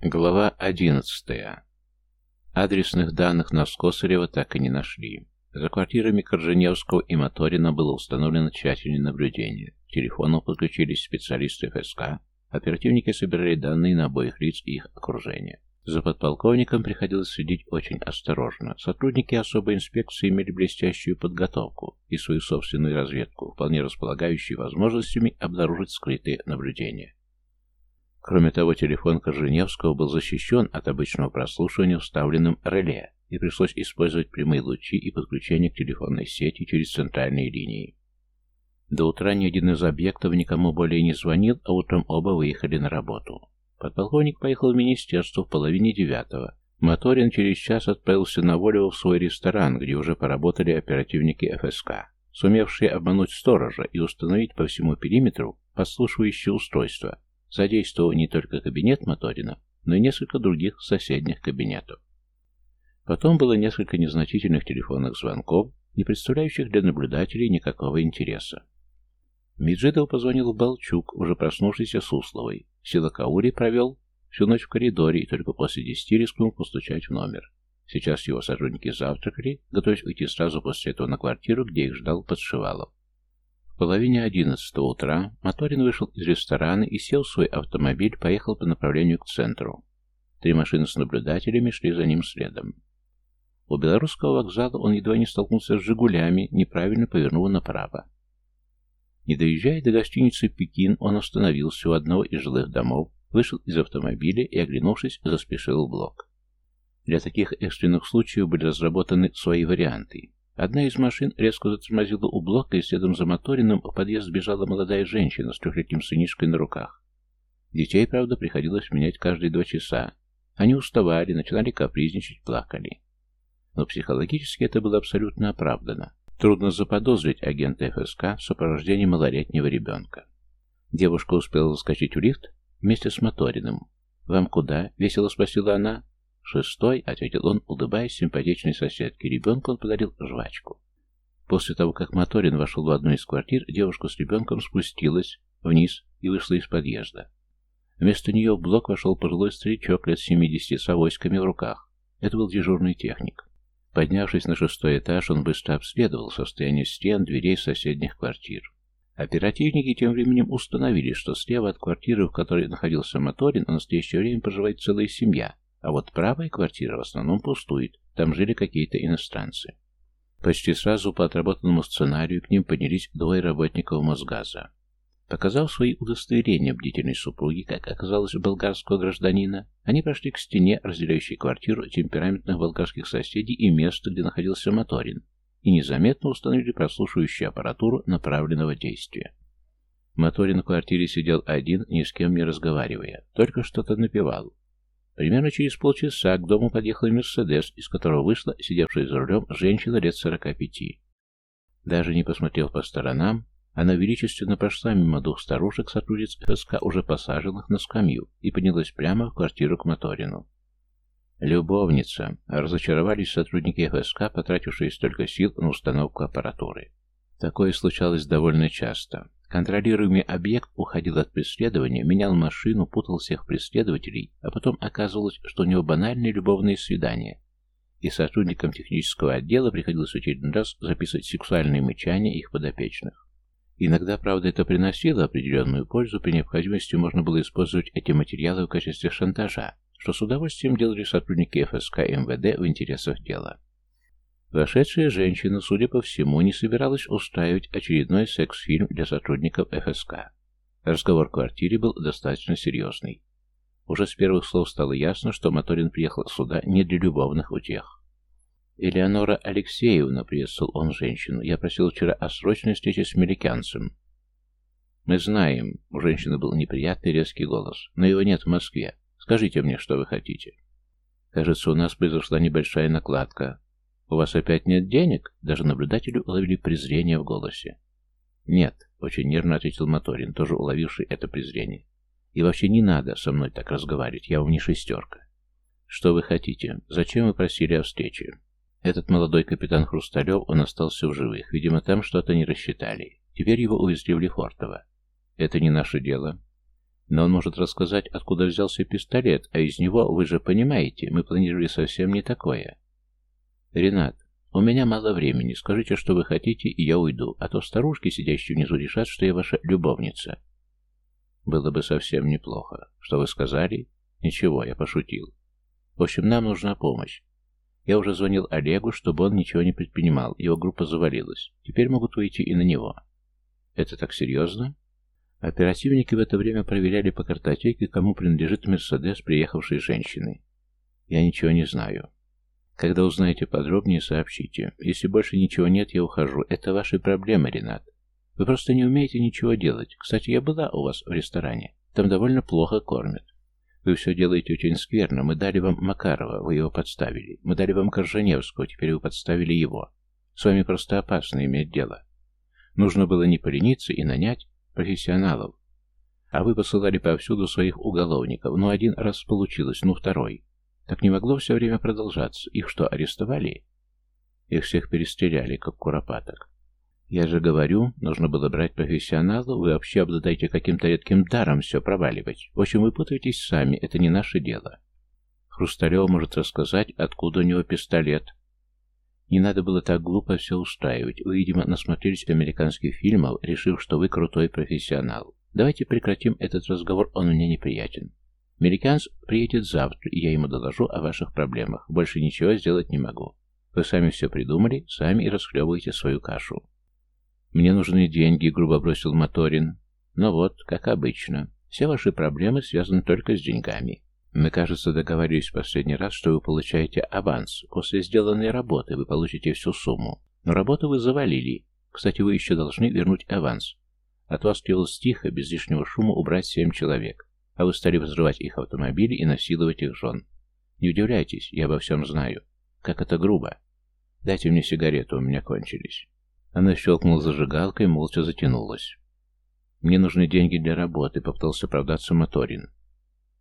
Глава 11. Адресных данных на Скосарева так и не нашли. За квартирами Корженевского и Моторина было установлено тщательное наблюдение. К телефону подключились специалисты ФСК. Оперативники собирали данные на обоих лиц и их окружение. За подполковником приходилось следить очень осторожно. Сотрудники особой инспекции имели блестящую подготовку и свою собственную разведку, вполне располагающую возможностями обнаружить скрытые наблюдения. Кроме того, телефон Корженевского был защищен от обычного прослушивания вставленным реле, и пришлось использовать прямые лучи и подключение к телефонной сети через центральные линии. До утра ни один из объектов никому более не звонил, а утром оба выехали на работу. Подполковник поехал в министерство в половине девятого. Моторин через час отправился на волю в свой ресторан, где уже поработали оперативники ФСК, сумевшие обмануть сторожа и установить по всему периметру подслушивающее устройство, задействовал не только кабинет Моторина, но и несколько других соседних кабинетов. Потом было несколько незначительных телефонных звонков, не представляющих для наблюдателей никакого интереса. Меджидов позвонил Балчук, уже проснувшийся с Условой. Силакаури провел всю ночь в коридоре и только после десяти рискнул постучать в номер. Сейчас его сотрудники завтракали, готовясь уйти сразу после этого на квартиру, где их ждал Подшивалов половине одиннадцатого утра Моторин вышел из ресторана и сел в свой автомобиль, поехал по направлению к центру. Три машины с наблюдателями шли за ним следом. У белорусского вокзала он едва не столкнулся с «Жигулями», неправильно повернул направо. Не доезжая до гостиницы «Пекин», он остановился у одного из жилых домов, вышел из автомобиля и, оглянувшись, заспешил в блок. Для таких экстренных случаев были разработаны свои варианты. Одна из машин резко затормозила у блока, и следом за моторином в подъезд сбежала молодая женщина с трехлетним сынишкой на руках. Детей, правда, приходилось менять каждые два часа. Они уставали, начинали капризничать, плакали. Но психологически это было абсолютно оправдано. Трудно заподозрить агента ФСК в сопровождении малолетнего ребенка. Девушка успела заскочить в лифт вместе с Моториным. «Вам куда?» — весело спросила она. «Шестой», — ответил он, улыбаясь симпатичной соседке. Ребенка он подарил жвачку. После того, как Моторин вошел в одну из квартир, девушка с ребенком спустилась вниз и вышла из подъезда. Вместо нее в блок вошел пожилой старичок лет 70 с авоськами в руках. Это был дежурный техник. Поднявшись на шестой этаж, он быстро обследовал состояние стен, дверей соседних квартир. Оперативники тем временем установили, что слева от квартиры, в которой находился Моторин, в настоящее время проживает целая семья, а вот правая квартира в основном пустует, там жили какие-то иностранцы. Почти сразу по отработанному сценарию к ним поднялись двое работников Мосгаза. Показав свои удостоверения бдительной супруги, как оказалось, болгарского гражданина, они прошли к стене, разделяющей квартиру темпераментных болгарских соседей и место, где находился Моторин, и незаметно установили прослушивающую аппаратуру направленного действия. Моторин в квартире сидел один, ни с кем не разговаривая, только что-то напевал. Примерно через полчаса к дому подъехал Мерседес, из которого вышла, сидевшая за рулем, женщина лет сорока пяти. Даже не посмотрев по сторонам, а она величественно прошла мимо двух старушек, сотрудниц ФСК, уже посаженных на скамью, и поднялась прямо в квартиру к Моторину. Любовница. Разочаровались сотрудники ФСК, потратившие столько сил на установку аппаратуры. Такое случалось довольно часто контролируемый объект уходил от преследования, менял машину, путал всех преследователей, а потом оказывалось, что у него банальные любовные свидания. И сотрудникам технического отдела приходилось очередной раз записывать сексуальные мычания их подопечных. Иногда, правда, это приносило определенную пользу, при необходимости можно было использовать эти материалы в качестве шантажа, что с удовольствием делали сотрудники ФСК и МВД в интересах дела. Вошедшая женщина, судя по всему, не собиралась устраивать очередной секс-фильм для сотрудников ФСК. Разговор в квартире был достаточно серьезный. Уже с первых слов стало ясно, что Моторин приехал сюда не для любовных утех. «Элеонора Алексеевна», — приветствовал он женщину, — «я просил вчера о срочной встрече с меликянцем». «Мы знаем», — у женщины был неприятный резкий голос, — «но его нет в Москве. Скажите мне, что вы хотите». «Кажется, у нас произошла небольшая накладка. «У вас опять нет денег?» Даже наблюдателю уловили презрение в голосе. «Нет», — очень нервно ответил Моторин, тоже уловивший это презрение. «И вообще не надо со мной так разговаривать, я вам не шестерка». «Что вы хотите? Зачем вы просили о встрече?» Этот молодой капитан Хрусталев, он остался в живых. Видимо, там что-то не рассчитали. Теперь его увезли в Лефортово. Это не наше дело. Но он может рассказать, откуда взялся пистолет, а из него, вы же понимаете, мы планировали совсем не такое. Ренат, у меня мало времени. Скажите, что вы хотите, и я уйду, а то старушки, сидящие внизу, решат, что я ваша любовница. Было бы совсем неплохо. Что вы сказали? Ничего, я пошутил. В общем, нам нужна помощь. Я уже звонил Олегу, чтобы он ничего не предпринимал. Его группа завалилась. Теперь могут выйти и на него. Это так серьезно? Оперативники в это время проверяли по картотеке, кому принадлежит Мерседес приехавшей женщины. Я ничего не знаю. Когда узнаете подробнее, сообщите. Если больше ничего нет, я ухожу. Это ваши проблемы, Ренат. Вы просто не умеете ничего делать. Кстати, я была у вас в ресторане. Там довольно плохо кормят. Вы все делаете очень скверно. Мы дали вам Макарова, вы его подставили. Мы дали вам Корженевского, теперь вы подставили его. С вами просто опасно иметь дело. Нужно было не полениться и нанять профессионалов. А вы посылали повсюду своих уголовников. Ну, один раз получилось, ну, второй. Так не могло все время продолжаться. Их что, арестовали? Их всех перестреляли, как куропаток. Я же говорю, нужно было брать профессионала, вы вообще обладаете каким-то редким даром все проваливать. В общем, вы путаетесь сами, это не наше дело. Хрусталев может рассказать, откуда у него пистолет. Не надо было так глупо все устраивать. Вы, видимо, насмотрелись американских фильмов, решив, что вы крутой профессионал. Давайте прекратим этот разговор, он мне неприятен. Американец приедет завтра, и я ему доложу о ваших проблемах. Больше ничего сделать не могу. Вы сами все придумали, сами и расхлебываете свою кашу. Мне нужны деньги, грубо бросил Моторин. Но вот, как обычно, все ваши проблемы связаны только с деньгами. Мы, кажется, договорились в последний раз, что вы получаете аванс. После сделанной работы вы получите всю сумму. Но работу вы завалили. Кстати, вы еще должны вернуть аванс. От вас требовалось тихо, без лишнего шума убрать семь человек а вы стали взрывать их автомобили и насиловать их жен. Не удивляйтесь, я обо всем знаю. Как это грубо. Дайте мне сигарету, у меня кончились. Она щелкнула зажигалкой и молча затянулась. Мне нужны деньги для работы, попытался оправдаться Моторин.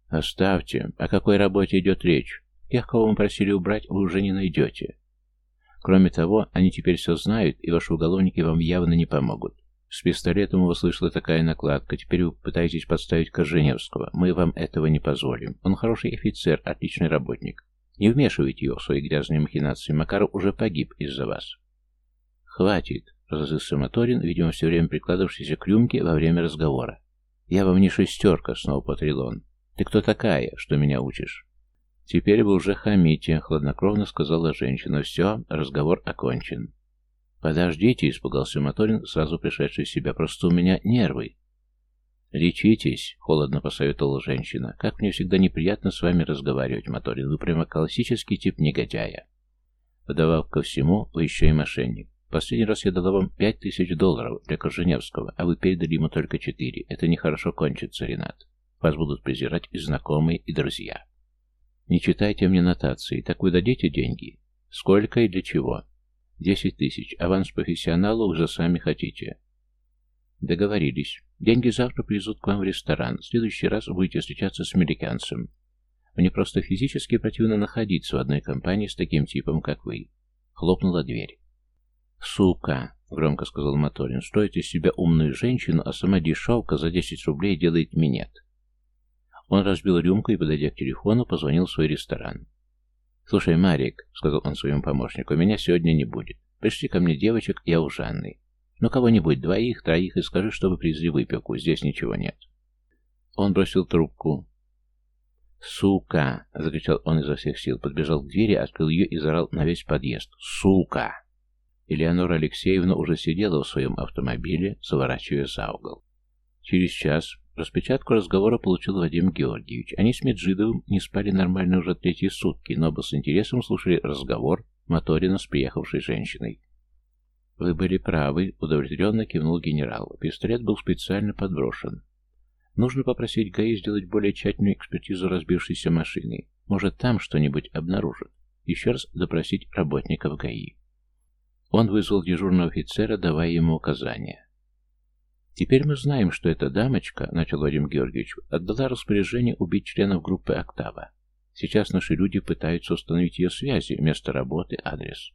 Оставьте. О какой работе идет речь? Тех, кого мы просили убрать, вы уже не найдете. Кроме того, они теперь все знают, и ваши уголовники вам явно не помогут. С пистолетом услышала такая накладка. Теперь вы пытаетесь подставить Корженевского. Мы вам этого не позволим. Он хороший офицер, отличный работник. Не вмешивайте его в свои грязные махинации. Макаров уже погиб из-за вас. Хватит, разозлился Моторин, видимо, все время прикладывавшийся к рюмке во время разговора. Я вам не шестерка, снова потрил он. Ты кто такая, что меня учишь? Теперь вы уже хамите, хладнокровно сказала женщина. Все, разговор окончен. «Подождите!» — испугался Моторин, сразу пришедший в себя. «Просто у меня нервы!» «Лечитесь!» — холодно посоветовала женщина. «Как мне всегда неприятно с вами разговаривать, Моторин. Вы прямо классический тип негодяя. Подавав ко всему, вы еще и мошенник. Последний раз я дала вам пять тысяч долларов для Корженевского, а вы передали ему только четыре. Это нехорошо кончится, Ренат. Вас будут презирать и знакомые, и друзья. Не читайте мне нотации. Так вы дадите деньги? Сколько и для чего? Десять тысяч, аванс профессионалу уже сами хотите. Договорились. Деньги завтра привезут к вам в ресторан. В следующий раз будете встречаться с американцем. Мне просто физически противно находиться в одной компании с таким типом, как вы. Хлопнула дверь. Сука, громко сказал Моторин, Стоите себя умную женщину, а сама дешевка за 10 рублей делает минет. Он разбил рюмку и, подойдя к телефону, позвонил в свой ресторан. «Слушай, Марик», — сказал он своему помощнику, — «меня сегодня не будет. Пришли ко мне девочек, я у Жанны. Ну, кого-нибудь, двоих, троих, и скажи, чтобы привезли выпеку, здесь ничего нет». Он бросил трубку. «Сука!» — закричал он изо всех сил, подбежал к двери, открыл ее и зарал на весь подъезд. «Сука!» Элеонора Алексеевна уже сидела в своем автомобиле, сворачивая за угол. Через час Распечатку разговора получил Вадим Георгиевич. Они с Меджидовым не спали нормально уже третьи сутки, но бы с интересом слушали разговор Моторина с приехавшей женщиной. «Вы были правы», — удовлетворенно кивнул генерал. «Пистолет был специально подброшен. Нужно попросить ГАИ сделать более тщательную экспертизу разбившейся машины. Может, там что-нибудь обнаружат. Еще раз допросить работников ГАИ». Он вызвал дежурного офицера, давая ему указания. Теперь мы знаем, что эта дамочка, — начал Вадим Георгиевич, — отдала распоряжение убить членов группы «Октава». Сейчас наши люди пытаются установить ее связи, место работы, адрес.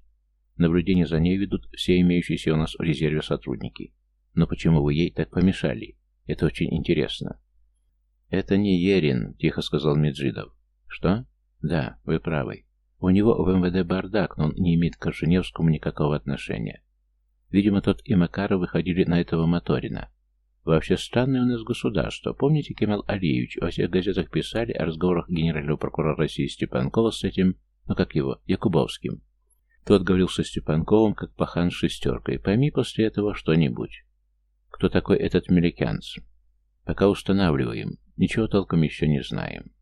Наблюдение за ней ведут все имеющиеся у нас в резерве сотрудники. Но почему вы ей так помешали? Это очень интересно. «Это не Ерин», — тихо сказал Меджидов. «Что?» «Да, вы правы. У него в МВД бардак, но он не имеет к Корженевскому никакого отношения. Видимо, тот и Макаров выходили на этого Моторина. Во все странные у нас государство. Помните, Кемал Алиевич, во всех газетах писали о разговорах генерального прокурора России Степанкова с этим, ну как его, Якубовским. Тот говорил со Степанковым, как пахан с шестеркой. Пойми после этого что-нибудь. Кто такой этот меликянц? Пока устанавливаем. Ничего толком еще не знаем.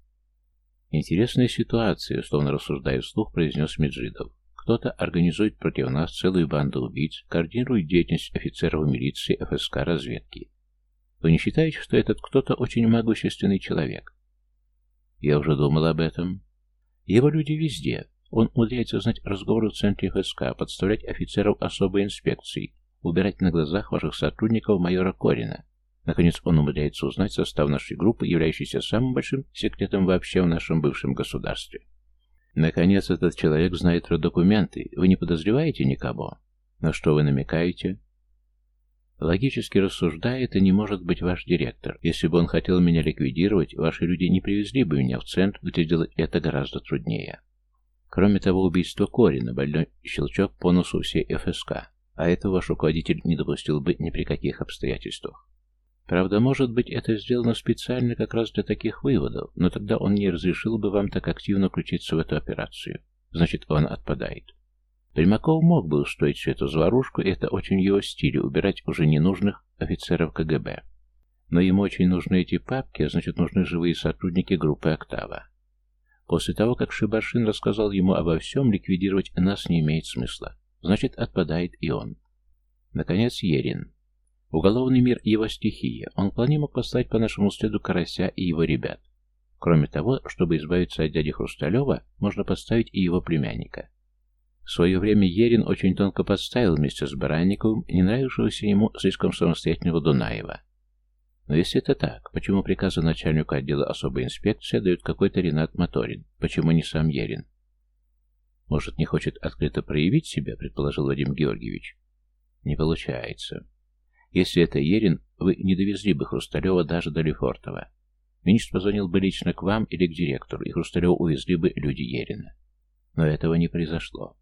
Интересная ситуация, словно рассуждая вслух, произнес Меджидов. Кто-то организует против нас целую банду убийц, координирует деятельность офицеров милиции, ФСК, разведки. Вы не считаете, что этот кто-то очень могущественный человек? Я уже думал об этом. Его люди везде. Он умудряется знать разговоры в центре ФСК, подставлять офицеров особой инспекции, убирать на глазах ваших сотрудников майора Корина. Наконец, он умудряется узнать состав нашей группы, являющейся самым большим секретом вообще в нашем бывшем государстве. Наконец, этот человек знает про документы. Вы не подозреваете никого? На что вы намекаете? Логически рассуждая, это не может быть ваш директор. Если бы он хотел меня ликвидировать, ваши люди не привезли бы меня в центр, где делать это гораздо труднее. Кроме того, убийство Корина, больной щелчок по носу всей ФСК. А этого ваш руководитель не допустил бы ни при каких обстоятельствах. Правда, может быть, это сделано специально как раз для таких выводов, но тогда он не разрешил бы вам так активно включиться в эту операцию. Значит, он отпадает. Примаков мог бы устроить всю эту заварушку, и это очень его стиль – убирать уже ненужных офицеров КГБ. Но ему очень нужны эти папки, а значит нужны живые сотрудники группы «Октава». После того, как Шибаршин рассказал ему обо всем, ликвидировать нас не имеет смысла. Значит, отпадает и он. Наконец, Ерин. Уголовный мир – его стихия. Он вполне мог послать по нашему следу Карася и его ребят. Кроме того, чтобы избавиться от дяди Хрусталева, можно поставить и его племянника – в свое время Ерин очень тонко подставил вместе с Баранниковым не нравившегося ему слишком самостоятельного Дунаева. Но если это так, почему приказы начальнику отдела особой инспекции дают какой-то Ренат Моторин? Почему не сам Ерин? Может, не хочет открыто проявить себя, предположил Вадим Георгиевич? Не получается. Если это Ерин, вы не довезли бы Хрусталева даже до Лефортова. Министр позвонил бы лично к вам или к директору, и Хрусталева увезли бы люди Ерина. Но этого не произошло.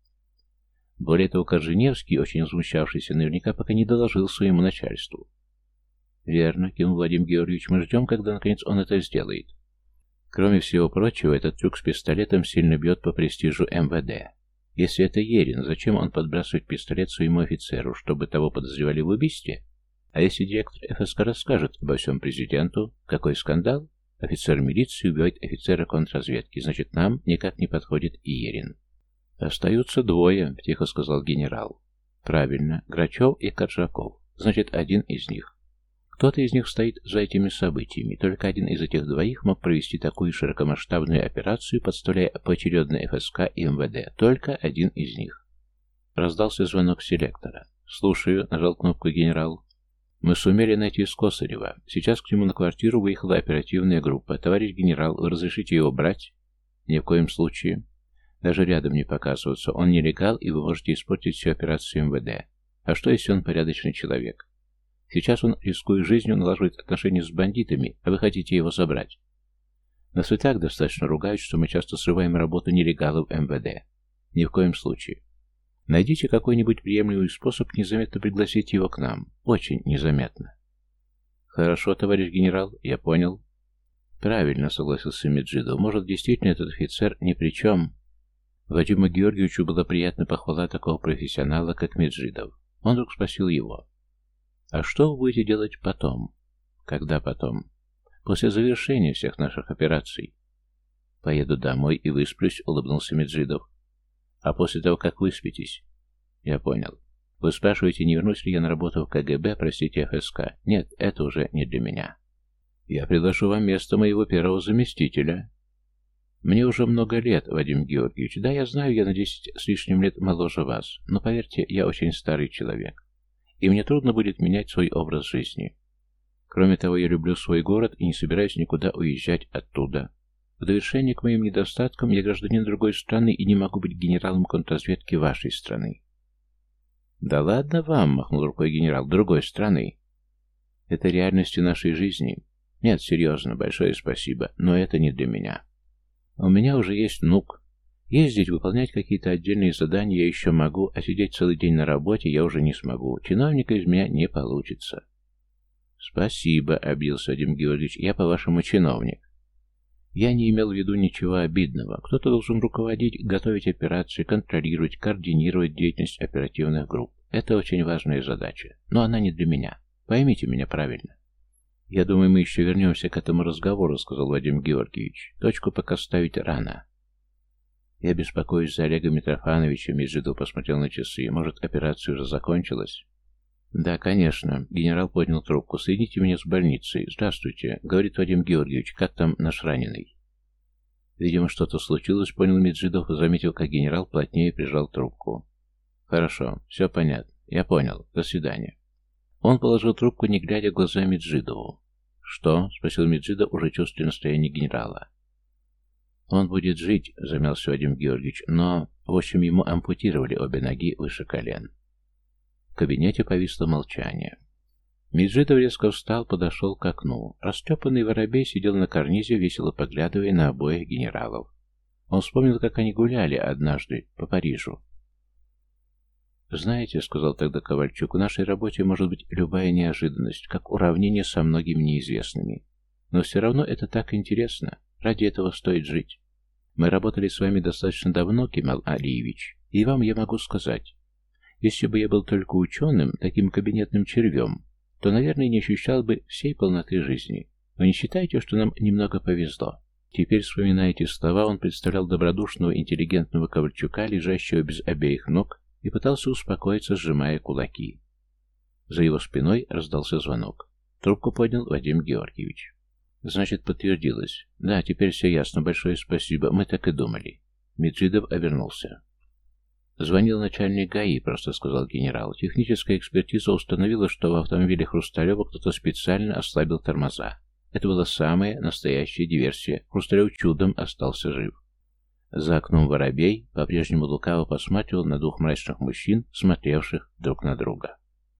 Более того, Корженевский, очень возмущавшийся, наверняка пока не доложил своему начальству. Верно, кинул Владимир Георгиевич, мы ждем, когда наконец он это сделает. Кроме всего прочего, этот трюк с пистолетом сильно бьет по престижу МВД. Если это Ерин, зачем он подбрасывает пистолет своему офицеру, чтобы того подозревали в убийстве? А если директор ФСК расскажет обо всем президенту, какой скандал? Офицер милиции убивает офицера контрразведки, значит, нам никак не подходит и Ерин. Остаются двое — тихо сказал генерал. Правильно, Грачев и Коржаков. Значит, один из них. Кто-то из них стоит за этими событиями, только один из этих двоих мог провести такую широкомасштабную операцию, подставляя поочередно ФСК и МВД. Только один из них. Раздался звонок селектора. «Слушаю», — нажал кнопку генерал. «Мы сумели найти Скосарева. Сейчас к нему на квартиру выехала оперативная группа. Товарищ генерал, вы разрешите его брать?» «Ни в коем случае». Даже рядом не показываться. Он нелегал, и вы можете испортить всю операцию МВД. А что, если он порядочный человек? Сейчас он, рискуя жизнью, налаживает отношения с бандитами, а вы хотите его забрать. Нас и так достаточно ругают, что мы часто срываем работу нелегалов МВД. Ни в коем случае. Найдите какой-нибудь приемлемый способ незаметно пригласить его к нам. Очень незаметно. Хорошо, товарищ генерал, я понял. Правильно, согласился Меджидо. Может, действительно этот офицер ни при чем, Вадима Георгиевичу было приятно похвала такого профессионала, как Меджидов. Он вдруг спросил его, «А что вы будете делать потом?» «Когда потом?» «После завершения всех наших операций». «Поеду домой и высплюсь», — улыбнулся Меджидов. «А после того, как выспитесь?» «Я понял. Вы спрашиваете, не вернусь ли я на работу в КГБ, простите, ФСК? Нет, это уже не для меня». «Я предложу вам место моего первого заместителя», мне уже много лет, Вадим Георгиевич. Да, я знаю, я на десять с лишним лет моложе вас, но поверьте, я очень старый человек, и мне трудно будет менять свой образ жизни. Кроме того, я люблю свой город и не собираюсь никуда уезжать оттуда. В довершение к моим недостаткам я гражданин другой страны и не могу быть генералом контрразведки вашей страны. Да ладно вам, махнул рукой генерал, другой страны. Это реальности нашей жизни. Нет, серьезно, большое спасибо, но это не для меня. У меня уже есть внук. Ездить, выполнять какие-то отдельные задания я еще могу, а сидеть целый день на работе я уже не смогу. Чиновника из меня не получится. Спасибо, обиделся Вадим Георгиевич, я по-вашему чиновник. Я не имел в виду ничего обидного. Кто-то должен руководить, готовить операции, контролировать, координировать деятельность оперативных групп. Это очень важная задача, но она не для меня. Поймите меня правильно. Я думаю, мы еще вернемся к этому разговору, сказал Владимир Георгиевич. Точку пока ставить рано. Я беспокоюсь за Олега Митрофановича, Меджидов посмотрел на часы. Может, операция уже закончилась? Да, конечно. Генерал поднял трубку. Соедините меня с больницей. Здравствуйте, говорит Вадим Георгиевич. Как там наш раненый? Видимо, что-то случилось, понял Меджидов и заметил, как генерал плотнее прижал трубку. Хорошо, все понятно. Я понял. До свидания. Он положил трубку, не глядя глазами Меджидову. «Что?» — спросил Меджида, уже чувствуя настроение генерала. «Он будет жить», — замялся Вадим Георгиевич, «но, в общем, ему ампутировали обе ноги выше колен». В кабинете повисло молчание. Меджидов резко встал, подошел к окну. Растепанный воробей сидел на карнизе, весело поглядывая на обоих генералов. Он вспомнил, как они гуляли однажды по Парижу, знаете, — сказал тогда Ковальчук, — в нашей работе может быть любая неожиданность, как уравнение со многими неизвестными. Но все равно это так интересно. Ради этого стоит жить. Мы работали с вами достаточно давно, Кемал Алиевич, и вам я могу сказать. Если бы я был только ученым, таким кабинетным червем, то, наверное, не ощущал бы всей полноты жизни. Вы не считаете, что нам немного повезло? Теперь, вспоминая эти слова, он представлял добродушного, интеллигентного Ковальчука, лежащего без обеих ног, и пытался успокоиться, сжимая кулаки. За его спиной раздался звонок. Трубку поднял Вадим Георгиевич. «Значит, подтвердилось. Да, теперь все ясно. Большое спасибо. Мы так и думали». Меджидов обернулся. Звонил начальник ГАИ, просто сказал генерал. Техническая экспертиза установила, что в автомобиле Хрусталева кто-то специально ослабил тормоза. Это была самая настоящая диверсия. Хрусталев чудом остался жив. За окном воробей по-прежнему лукаво посматривал на двух мрачных мужчин, смотревших друг на друга.